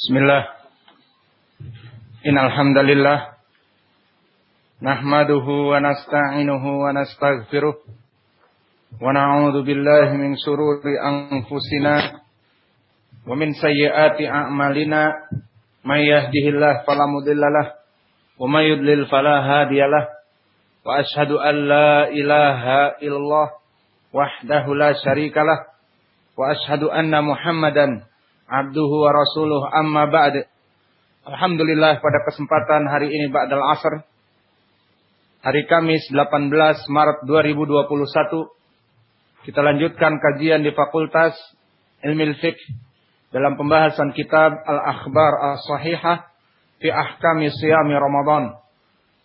Bismillah. Innal hamdalillah nahmaduhu wa nasta'inuhu wa nastaghfiruh. Wa na'udzu billahi min shururi anfusina wa min sayyiati a'malina. May yahdihillahu fala mudhillalah wa may yudlil fala hadiyalah wa ashhadu an la ilaha illallah wahdahu la syarikalah wa ashhadu anna muhammadan abduhu wa rasuluh amma ba'd. Alhamdulillah pada kesempatan hari ini ba'dal asr hari Kamis 18 Maret 2021 kita lanjutkan kajian di Fakultas Ilmu Fiqh dalam pembahasan kitab Al-Akhbar As-Sahihah fi Ahkami Siyami Ramadan.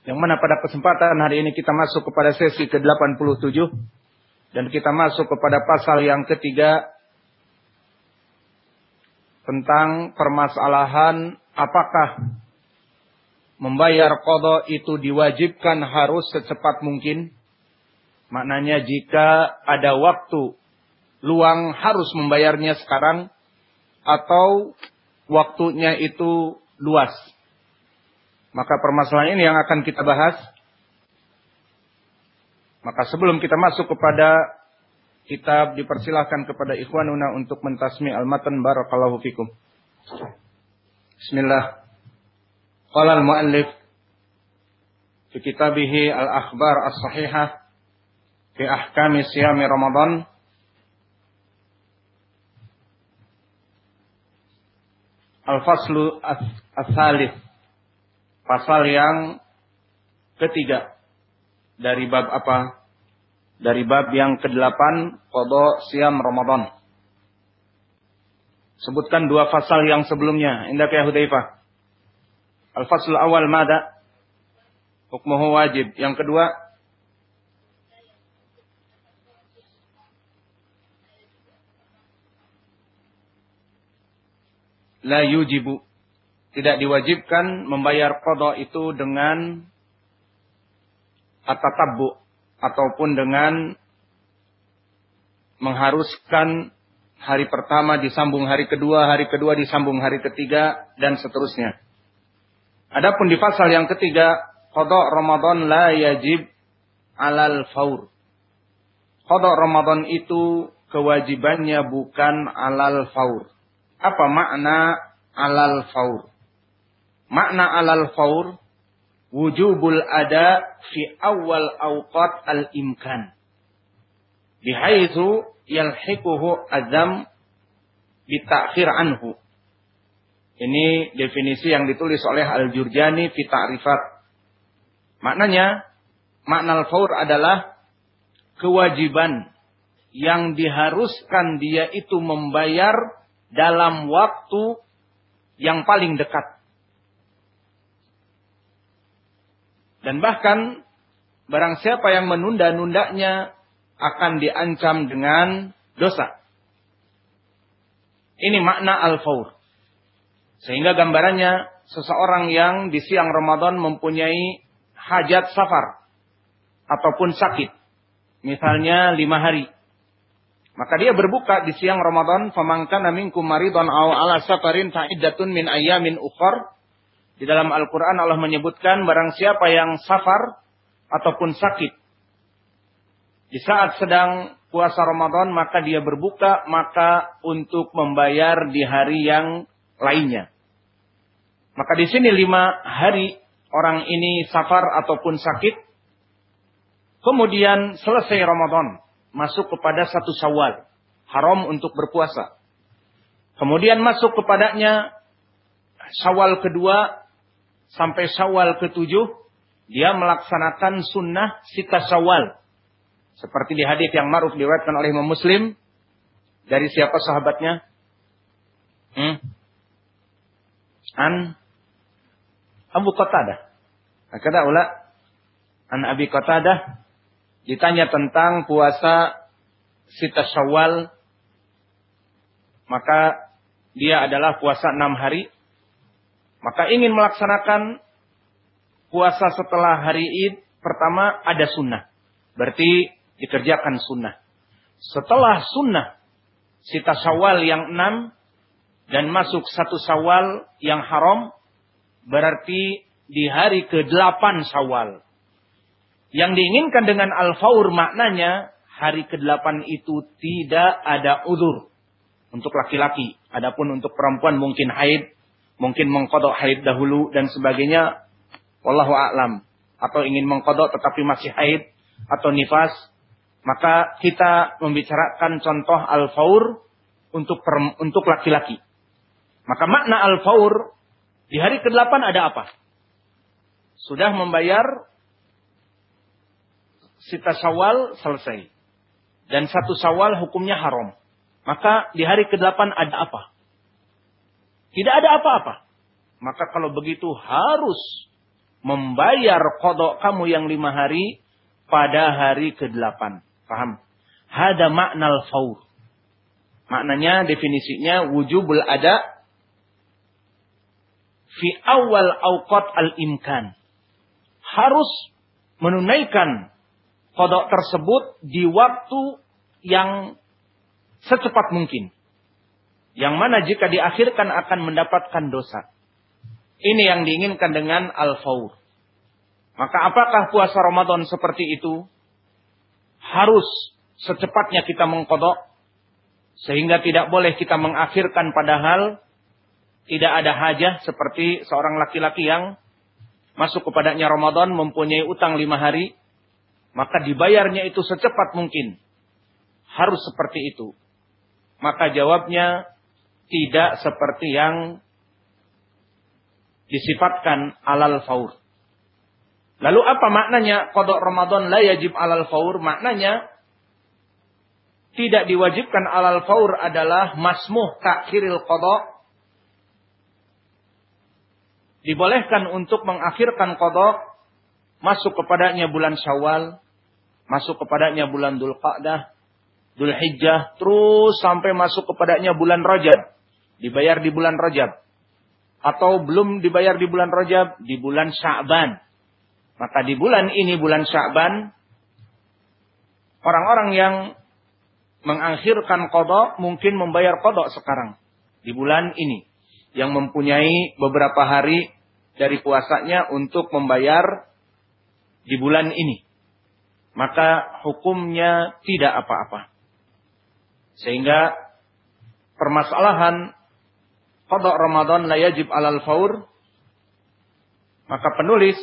Yang mana pada kesempatan hari ini kita masuk kepada sesi ke-87 dan kita masuk kepada pasal yang ketiga tentang permasalahan apakah membayar kodo itu diwajibkan harus secepat mungkin. Maknanya jika ada waktu luang harus membayarnya sekarang atau waktunya itu luas. Maka permasalahan ini yang akan kita bahas. Maka sebelum kita masuk kepada kitab dipersilahkan kepada ikhwanuna untuk mentasmi al-matan barakallahu fikum. Bismillah. Qala al-muallif fi kitabihi al-akhbar as-sahihah fi ahkami siyami Ramadan Al-faslu as-salif pasal yang ketiga dari bab apa? Dari bab yang ke-8 qada siam Ramadan. Sebutkan dua pasal yang sebelumnya. Indah ya Hudzaifah. Al-fasl awal mada? Hukmuhu wajib. Yang kedua la yujibu. Tidak diwajibkan membayar qada itu dengan atatabbu ataupun dengan mengharuskan hari pertama disambung hari kedua, hari kedua disambung hari ketiga dan seterusnya. Adapun di pasal yang ketiga, qada Ramadan la yajib alal faur. Qada Ramadan itu kewajibannya bukan alal faur. Apa makna alal faur? Makna alal faur wujubul ada fi awal awqat al-imkan. Bihaitsu yalhiquhu azam bitakhir anhu. Ini definisi yang ditulis oleh Al-Jurjani fi ta'rifat. Maknanya, makna al-faur adalah kewajiban yang diharuskan dia itu membayar dalam waktu yang paling dekat. Dan bahkan barang siapa yang menunda-nundanya akan diancam dengan dosa. Ini makna al-faur. Sehingga gambarannya seseorang yang di siang Ramadan mempunyai hajat safar ataupun sakit. Misalnya lima hari. Maka dia berbuka di siang Ramadan. Famangkana minkum maridon aw ala safarin fa'iddatun min ayamin ukhar. Di dalam Al-Quran Allah menyebutkan barang siapa yang safar ataupun sakit. Di saat sedang puasa Ramadan maka dia berbuka maka untuk membayar di hari yang lainnya. Maka di sini lima hari orang ini safar ataupun sakit. Kemudian selesai Ramadan. Masuk kepada satu syawal. Haram untuk berpuasa. Kemudian masuk kepadanya syawal kedua sampai Syawal ketujuh dia melaksanakan sunnah sita Syawal. Seperti di hadis yang ma'ruf diriwayatkan oleh Imam Muslim dari siapa sahabatnya? Hmm? An Abu Qatadah. Kata ula An Abi Qatadah ditanya tentang puasa sita Syawal maka dia adalah puasa enam hari maka ingin melaksanakan puasa setelah hari Id, pertama ada sunnah. Berarti dikerjakan sunnah. Setelah sunnah, sita syawal yang enam, dan masuk satu sawal yang haram, berarti di hari ke-8 sawal. Yang diinginkan dengan al-faur maknanya, hari ke-8 itu tidak ada uzur. Untuk laki-laki. Adapun untuk perempuan mungkin haid, mungkin mengkodok haid dahulu dan sebagainya. Wallahu a'lam. Atau ingin mengkodok tetapi masih haid atau nifas. Maka kita membicarakan contoh al-faur untuk untuk laki-laki. Maka makna al-faur di hari ke-8 ada apa? Sudah membayar sita syawal selesai. Dan satu syawal hukumnya haram. Maka di hari ke-8 ada apa? Tidak ada apa-apa. Maka kalau begitu harus membayar kodok kamu yang lima hari pada hari ke-8. Paham? Hada makna al-faur. Maknanya definisinya wujubul ada fi awal awqat al-imkan. Harus menunaikan kodok tersebut di waktu yang secepat mungkin. Yang mana jika diakhirkan akan mendapatkan dosa. Ini yang diinginkan dengan al-faur. Maka apakah puasa Ramadan seperti itu? Harus secepatnya kita mengkodok. Sehingga tidak boleh kita mengakhirkan padahal tidak ada hajah seperti seorang laki-laki yang masuk kepadanya Ramadan mempunyai utang lima hari, maka dibayarnya itu secepat mungkin. Harus seperti itu. Maka jawabnya tidak seperti yang disifatkan alal faur. Lalu apa maknanya kodok Ramadan la yajib alal faur? Maknanya tidak diwajibkan alal faur adalah masmuh takhiril kodok dibolehkan untuk mengakhirkan kodok masuk kepadanya bulan Syawal, masuk kepadanya bulan Dhul Qa'dah, Dhul Hijjah, terus sampai masuk kepadanya bulan Rajab, dibayar di bulan Rajab. Atau belum dibayar di bulan Rajab, di bulan Sya'ban. Maka di bulan ini, bulan Sya'ban, orang-orang yang mengakhirkan kodok mungkin membayar kodok sekarang. Di bulan ini. Yang mempunyai beberapa hari dari puasanya untuk membayar di bulan ini. Maka hukumnya tidak apa-apa. Sehingga permasalahan qada Ramadan la yajib alal faur maka penulis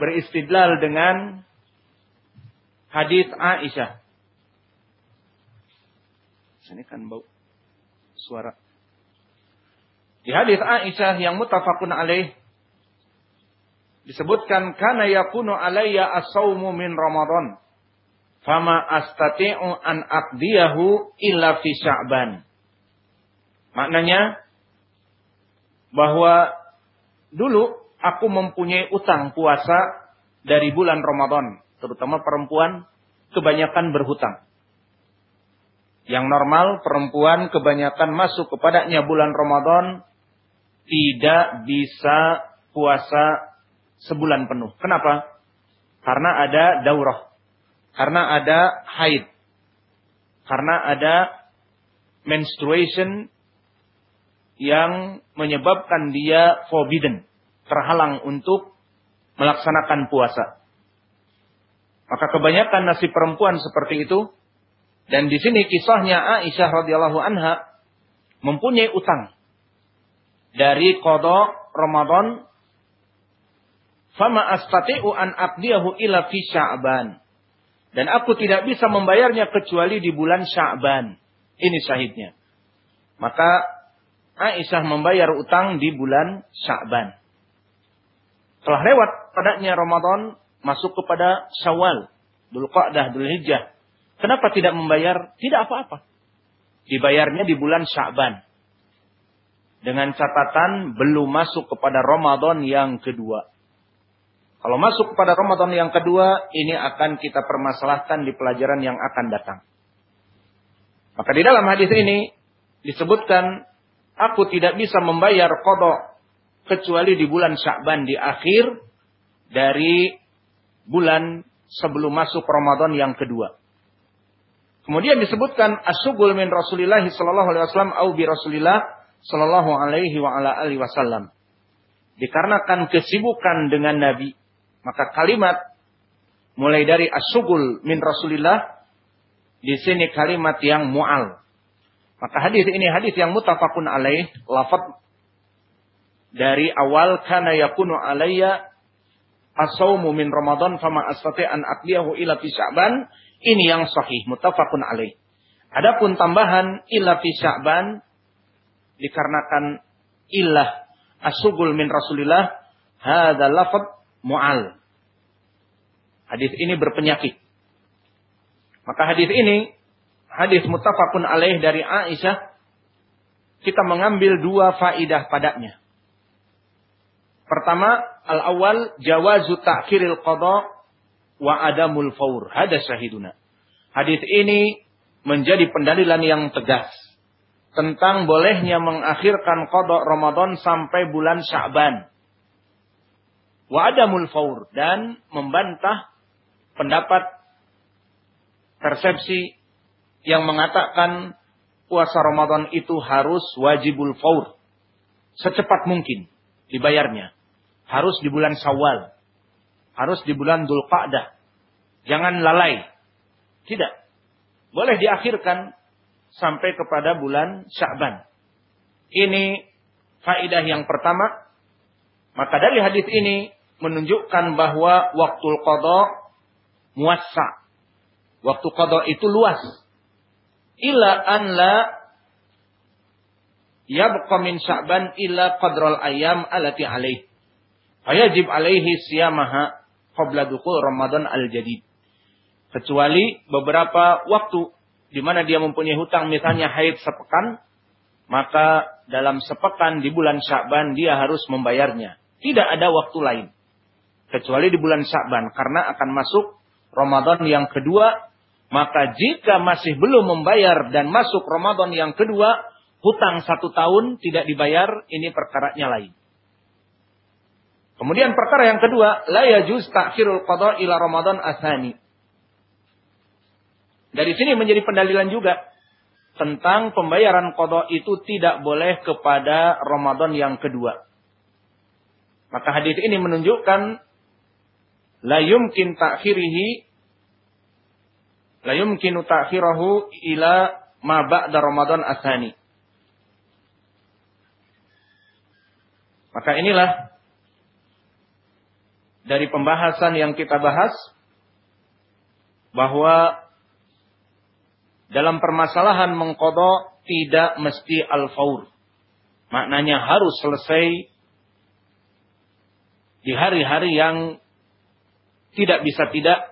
beristidlal dengan hadis Aisyah. Sini kan bau suara. Di hadis Aisyah yang mutafakun alaih disebutkan karena yakunu alayya as-saumu min Ramadan fama astati'u an aqdiyahu illa fi Sya'ban. Maknanya bahwa dulu aku mempunyai utang puasa dari bulan Ramadan, terutama perempuan kebanyakan berhutang. Yang normal perempuan kebanyakan masuk kepadanya bulan Ramadan tidak bisa puasa sebulan penuh. Kenapa? Karena ada daurah. Karena ada haid. Karena ada menstruation yang menyebabkan dia forbidden. Terhalang untuk melaksanakan puasa. Maka kebanyakan nasib perempuan seperti itu. Dan di sini kisahnya Aisyah radhiyallahu anha mempunyai utang dari kodok Ramadan Fama astati'u an aqdiyahu ila fi Sya'ban. Dan aku tidak bisa membayarnya kecuali di bulan Sya'ban. Ini syahidnya. Maka Aisyah membayar utang di bulan Sya'ban. Telah lewat padanya Ramadan masuk kepada Syawal, Dhul Qa'dah, Dhul Hijjah. Kenapa tidak membayar? Tidak apa-apa. Dibayarnya di bulan Sya'ban. Dengan catatan belum masuk kepada Ramadan yang kedua. Kalau masuk kepada Ramadan yang kedua, ini akan kita permasalahkan di pelajaran yang akan datang. Maka di dalam hadis ini disebutkan, aku tidak bisa membayar kodok kecuali di bulan Sya'ban di akhir dari bulan sebelum masuk Ramadan yang kedua. Kemudian disebutkan asyugul min Rasulillah sallallahu alaihi wasallam au bi Rasulillah sallallahu alaihi wa ala alihi wasallam. Dikarenakan kesibukan dengan Nabi, maka kalimat mulai dari asugul min Rasulillah di sini kalimat yang mual. Maka hadis ini hadis yang mutafakun alaih, lafaz dari awal kana yakunu alayya asaumu min Ramadan fama astati an aqliyahu ila fi Sya'ban, ini yang sahih mutafakun alaih. Adapun tambahan ila fi Sya'ban dikarenakan ilah asugul min Rasulillah hadza lafaz mu'al. Hadis ini berpenyakit. Maka hadis ini hadis muttafaqun alaih dari Aisyah kita mengambil dua faidah padanya. Pertama, al-awwal jawazu ta'khiril qada wa adamul faur. Hada syahiduna. Hadis ini menjadi pendalilan yang tegas tentang bolehnya mengakhirkan kodok Ramadan sampai bulan Sya'ban. Wa adamul faur dan membantah pendapat persepsi yang mengatakan puasa Ramadan itu harus wajibul faur. Secepat mungkin dibayarnya. Harus di bulan Syawal. Harus di bulan Dzulqa'dah. Jangan lalai. Tidak. Boleh diakhirkan sampai kepada bulan Sya'ban. Ini faidah yang pertama. Maka dari hadis ini menunjukkan bahwa waktu qada muassa. Waktu qada itu luas. Ila an la yabqa min Sya'ban illa qadral ayam alati alaih. Fayajib alaihi siyamaha qabla dukul Ramadan al-jadid. Kecuali beberapa waktu di mana dia mempunyai hutang misalnya haid sepekan, maka dalam sepekan di bulan Sya'ban dia harus membayarnya. Tidak ada waktu lain. Kecuali di bulan Sya'ban. Karena akan masuk Ramadan yang kedua. Maka jika masih belum membayar dan masuk Ramadan yang kedua. Hutang satu tahun tidak dibayar. Ini perkaranya lain. Kemudian perkara yang kedua. La yajuz ta'khirul qadha ila Ramadan asani. Dari sini menjadi pendalilan juga tentang pembayaran kodok itu tidak boleh kepada Ramadan yang kedua. Maka hadis ini menunjukkan la yumkin ta'khirihi la yumkin ta'khirahu ila ma ba'da Ramadan asani. Maka inilah dari pembahasan yang kita bahas bahwa dalam permasalahan mengkodok tidak mesti al-faur. Maknanya harus selesai di hari-hari yang tidak bisa tidak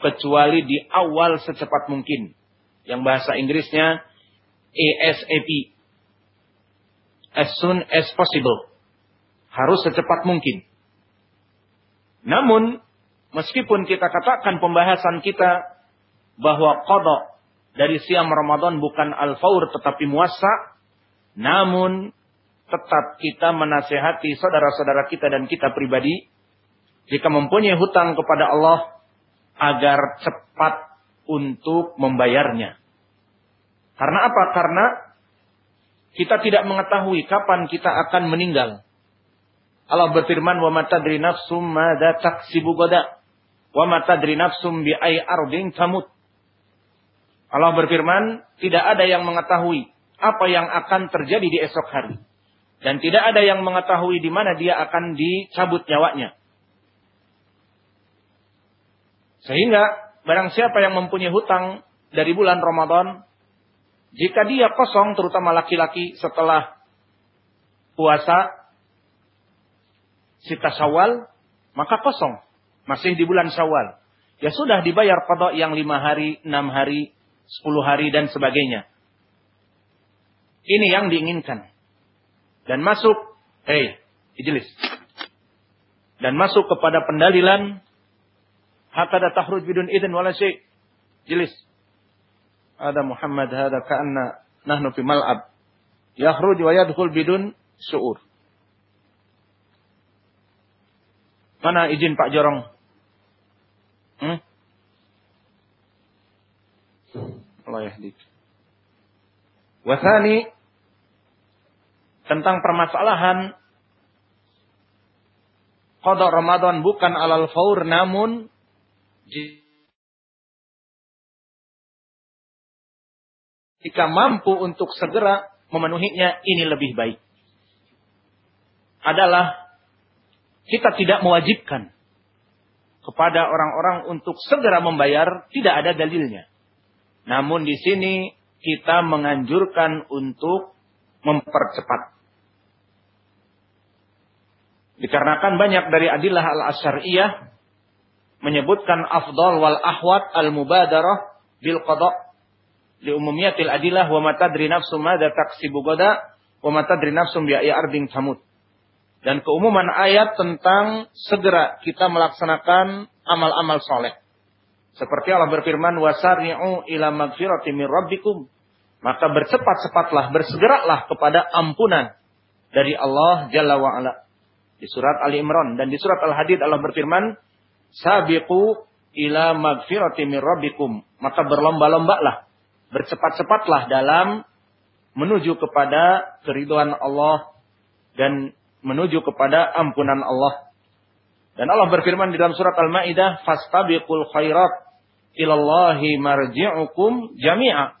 kecuali di awal secepat mungkin. Yang bahasa Inggrisnya ASAP. As soon as possible. Harus secepat mungkin. Namun, meskipun kita katakan pembahasan kita bahwa kodok dari siam Ramadan bukan al-faur tetapi muasa. Namun tetap kita menasehati saudara-saudara kita dan kita pribadi. Jika mempunyai hutang kepada Allah. Agar cepat untuk membayarnya. Karena apa? Karena kita tidak mengetahui kapan kita akan meninggal. Allah berfirman, "Wa matadri nafsum madza taksibu gada, wa matadri nafsum bi ay ardin tamut." Allah berfirman, tidak ada yang mengetahui apa yang akan terjadi di esok hari. Dan tidak ada yang mengetahui di mana dia akan dicabut nyawanya. Sehingga barang siapa yang mempunyai hutang dari bulan Ramadan, jika dia kosong terutama laki-laki setelah puasa sita Syawal, maka kosong. Masih di bulan Syawal. Ya sudah dibayar kodok yang lima hari, enam hari, 10 hari dan sebagainya. Ini yang diinginkan. Dan masuk, hei, ijlis. Dan masuk kepada pendalilan hakada tahruj bidun idin wala syai. Jilis. Ada Muhammad hada ka'anna nahnu fi mal'ab. Yakhruj wa yadkhul bidun syu'ur. Mana izin Pak Jorong? Hmm? Allah yahdik. Wasani tentang permasalahan qada Ramadan bukan alal faur namun jika mampu untuk segera memenuhinya ini lebih baik. Adalah kita tidak mewajibkan kepada orang-orang untuk segera membayar, tidak ada dalilnya. Namun di sini kita menganjurkan untuk mempercepat. Dikarenakan banyak dari adillah al-asyariyah menyebutkan afdal wal ahwat al-mubadarah bil qada li umumiyatil adillah wa matadri nafsu madza taksibu gada wa matadri nafsu bi ardin tamut. Dan keumuman ayat tentang segera kita melaksanakan amal-amal soleh. Seperti Allah berfirman, wasari'u ila magfirati min rabbikum. Maka bercepat-cepatlah, bersegeralah kepada ampunan dari Allah Jalla wa'ala. Di surat Ali Imran. Dan di surat Al-Hadid Allah berfirman, Sabiqu ila magfirati min rabbikum. Maka berlomba-lombalah. Bercepat-cepatlah dalam menuju kepada keriduan Allah dan menuju kepada ampunan Allah. Dan Allah berfirman di dalam surat Al-Maidah, "Fastabiqul khairat ilallahi marji'ukum jami'a."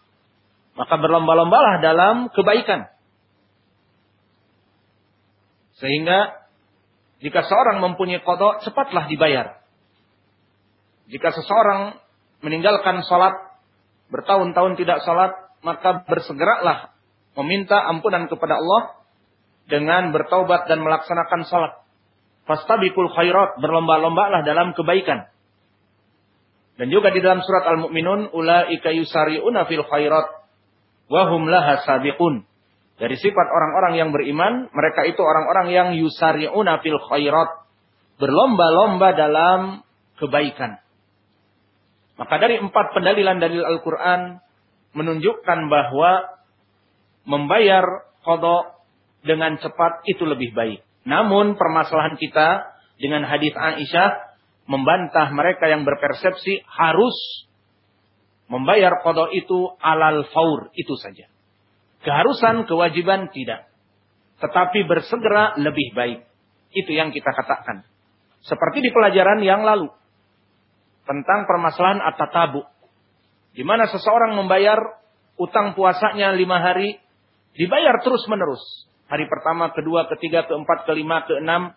Maka berlomba-lombalah dalam kebaikan. Sehingga jika seorang mempunyai kodok, cepatlah dibayar. Jika seseorang meninggalkan sholat, bertahun-tahun tidak sholat, maka bersegeralah meminta ampunan kepada Allah dengan bertaubat dan melaksanakan sholat. Fastabikul khairat, berlomba-lombalah dalam kebaikan. Dan juga di dalam surat Al-Mu'minun, ulaika yusari'una fil khairat, wahum laha sabiqun. Dari sifat orang-orang yang beriman, mereka itu orang-orang yang yusari'una fil khairat. Berlomba-lomba dalam kebaikan. Maka dari empat pendalilan dalil Al-Quran menunjukkan bahwa membayar kodok dengan cepat itu lebih baik. Namun permasalahan kita dengan hadis Aisyah membantah mereka yang berpersepsi harus membayar kodok itu alal faur itu saja. Keharusan, kewajiban tidak. Tetapi bersegera lebih baik. Itu yang kita katakan. Seperti di pelajaran yang lalu. Tentang permasalahan at-tatabu. Di mana seseorang membayar utang puasanya lima hari. Dibayar terus menerus. Hari pertama, kedua, ketiga, keempat, kelima, keenam.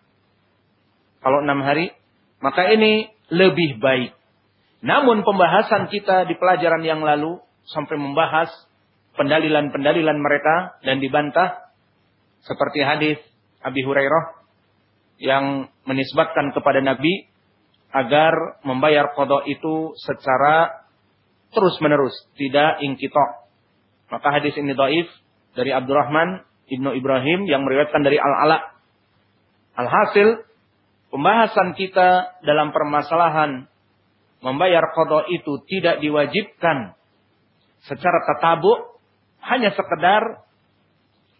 Kalau enam hari. Maka ini lebih baik. Namun pembahasan kita di pelajaran yang lalu. Sampai membahas pendalilan-pendalilan mereka dan dibantah seperti hadis Abi Hurairah yang menisbatkan kepada Nabi agar membayar kodok itu secara terus menerus, tidak ingkitok. Maka hadis ini doif dari Abdurrahman ibnu Ibrahim yang meriwayatkan dari Al-Ala. Alhasil, pembahasan kita dalam permasalahan membayar kodok itu tidak diwajibkan secara tatabu hanya sekedar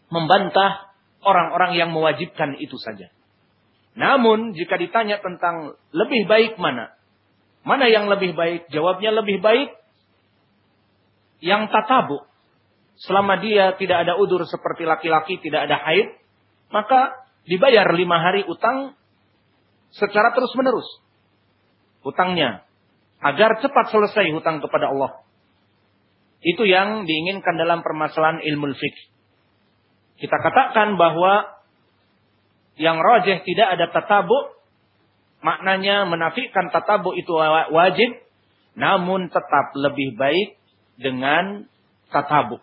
membantah orang-orang yang mewajibkan itu saja. Namun jika ditanya tentang lebih baik mana? Mana yang lebih baik? Jawabnya lebih baik yang tatabu. Selama dia tidak ada udur seperti laki-laki, tidak ada haid, maka dibayar lima hari utang secara terus menerus. Utangnya. Agar cepat selesai hutang kepada Allah. Itu yang diinginkan dalam permasalahan ilmu fiqh. Kita katakan bahwa yang rojeh tidak ada tatabu, maknanya menafikan tatabu itu wajib, namun tetap lebih baik dengan tatabu.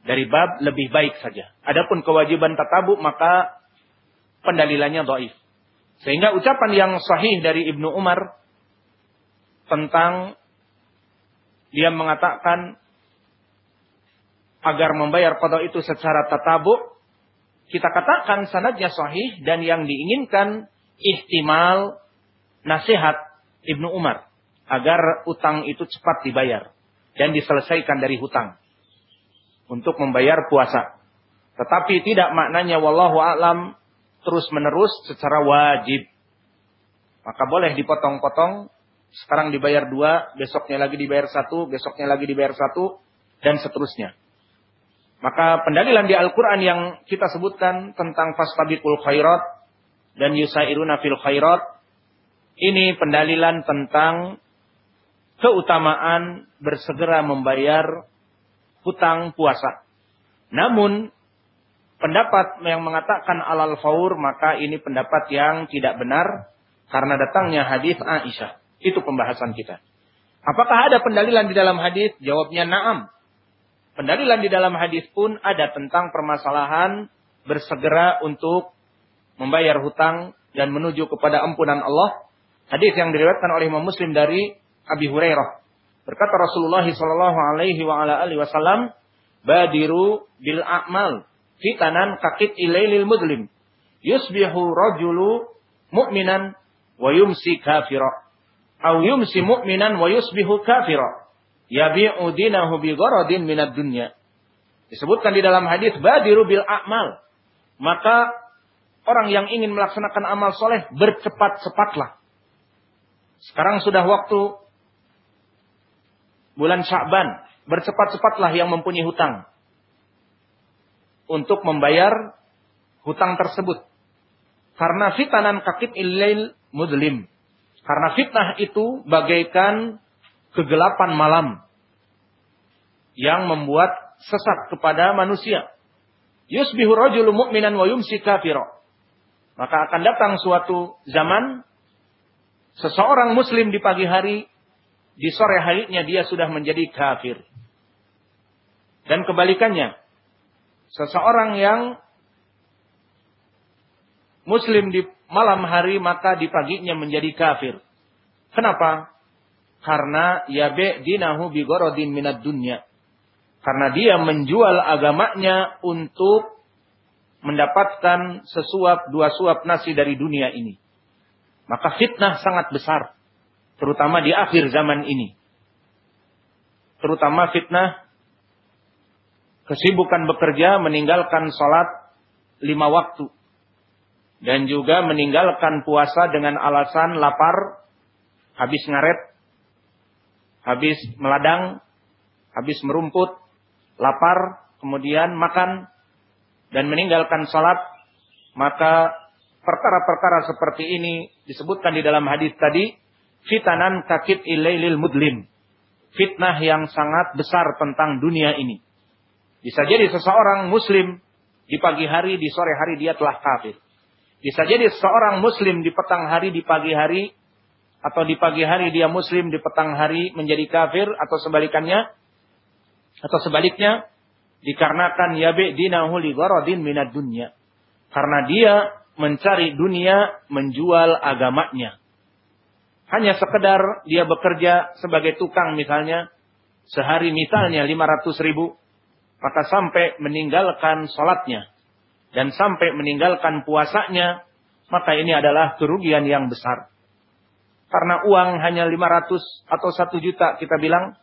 Dari bab lebih baik saja. Adapun kewajiban tatabu maka pendalilannya doif. Sehingga ucapan yang sahih dari Ibnu Umar tentang dia mengatakan agar membayar qada itu secara tatabu, kita katakan sanadnya sahih dan yang diinginkan ihtimal nasihat Ibnu Umar agar utang itu cepat dibayar dan diselesaikan dari hutang untuk membayar puasa. Tetapi tidak maknanya wallahu alam terus menerus secara wajib. Maka boleh dipotong-potong sekarang dibayar dua, besoknya lagi dibayar satu, besoknya lagi dibayar satu, dan seterusnya. Maka pendalilan di Al-Quran yang kita sebutkan tentang fastabiqul khairat dan yusairuna fil khairat. Ini pendalilan tentang keutamaan bersegera membayar hutang puasa. Namun pendapat yang mengatakan alal faur maka ini pendapat yang tidak benar karena datangnya hadis Aisyah. Itu pembahasan kita. Apakah ada pendalilan di dalam hadis? Jawabnya na'am. Pendalilan di dalam hadis pun ada tentang permasalahan bersegera untuk membayar hutang dan menuju kepada ampunan Allah. Hadis yang diriwayatkan oleh Imam Muslim dari Abi Hurairah. Berkata Rasulullah sallallahu alaihi wa ala alihi wasallam, "Badiru bil a'mal fitanan kakit ilailil mudlim. Yusbihu rajulu mu'minan wa yumsi kafira." Au yumsi mu'minan wa yusbihu kafira yabi'u dinahu bi gharadin minad dunya. Disebutkan di dalam hadis badiru bil a'mal. Maka orang yang ingin melaksanakan amal soleh bercepat-cepatlah. Sekarang sudah waktu bulan Sya'ban. Bercepat-cepatlah yang mempunyai hutang. Untuk membayar hutang tersebut. Karena fitanan kakit ilail mudlim. Karena fitnah itu bagaikan kegelapan malam yang membuat sesat kepada manusia. Yusbihu rajulu mu'minan wa yumsi kafira. Maka akan datang suatu zaman seseorang muslim di pagi hari, di sore harinya dia sudah menjadi kafir. Dan kebalikannya, seseorang yang muslim di malam hari maka di paginya menjadi kafir. Kenapa? Karena yabe dinahu bigorodin minat dunya. Karena dia menjual agamanya untuk mendapatkan sesuap dua suap nasi dari dunia ini. Maka fitnah sangat besar. Terutama di akhir zaman ini. Terutama fitnah kesibukan bekerja meninggalkan sholat lima waktu. Dan juga meninggalkan puasa dengan alasan lapar, habis ngaret, habis meladang, habis merumput, lapar, kemudian makan dan meninggalkan salat, maka perkara-perkara seperti ini disebutkan di dalam hadis tadi, fitanan kakit ilailil mudlim. Fitnah yang sangat besar tentang dunia ini. Bisa jadi seseorang muslim di pagi hari, di sore hari dia telah kafir. Bisa jadi seseorang muslim di petang hari, di pagi hari atau di pagi hari dia muslim, di petang hari menjadi kafir atau sebalikannya atau sebaliknya dikarenakan yabe dinahu li gharadin minad dunya. Karena dia mencari dunia menjual agamanya. Hanya sekedar dia bekerja sebagai tukang misalnya sehari misalnya 500 ribu maka sampai meninggalkan sholatnya dan sampai meninggalkan puasanya maka ini adalah kerugian yang besar karena uang hanya 500 atau 1 juta kita bilang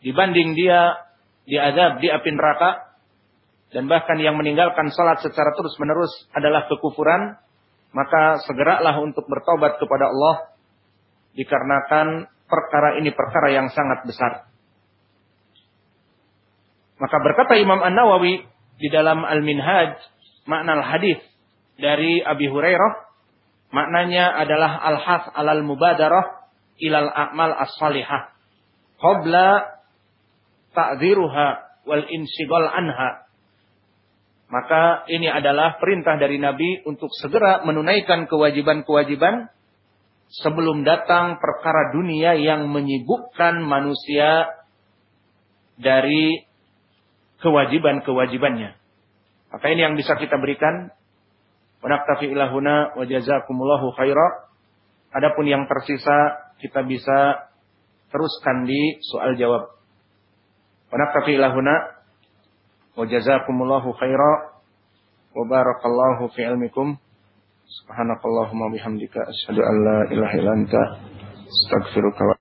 dibanding dia diazab di api neraka dan bahkan yang meninggalkan salat secara terus-menerus adalah kekufuran maka segeralah untuk bertobat kepada Allah dikarenakan perkara ini perkara yang sangat besar. Maka berkata Imam An-Nawawi di dalam Al-Minhaj makna al-hadis dari Abi Hurairah Maknanya adalah al-has alal mubadarah ilal a'mal as-salihah. Qabla ta'ziruha wal insigal anha. Maka ini adalah perintah dari Nabi untuk segera menunaikan kewajiban-kewajiban sebelum datang perkara dunia yang menyibukkan manusia dari kewajiban-kewajibannya. Maka ini yang bisa kita berikan Wa naktafi ilahuna wa jazakumullahu khaira. Adapun yang tersisa kita bisa teruskan di soal jawab. Wa naktafi ilahuna wa jazakumullahu khaira wa barakallahu fi ilmikum. Subhanakallahumma bihamdika asyhadu an la ilaha illa anta astaghfiruka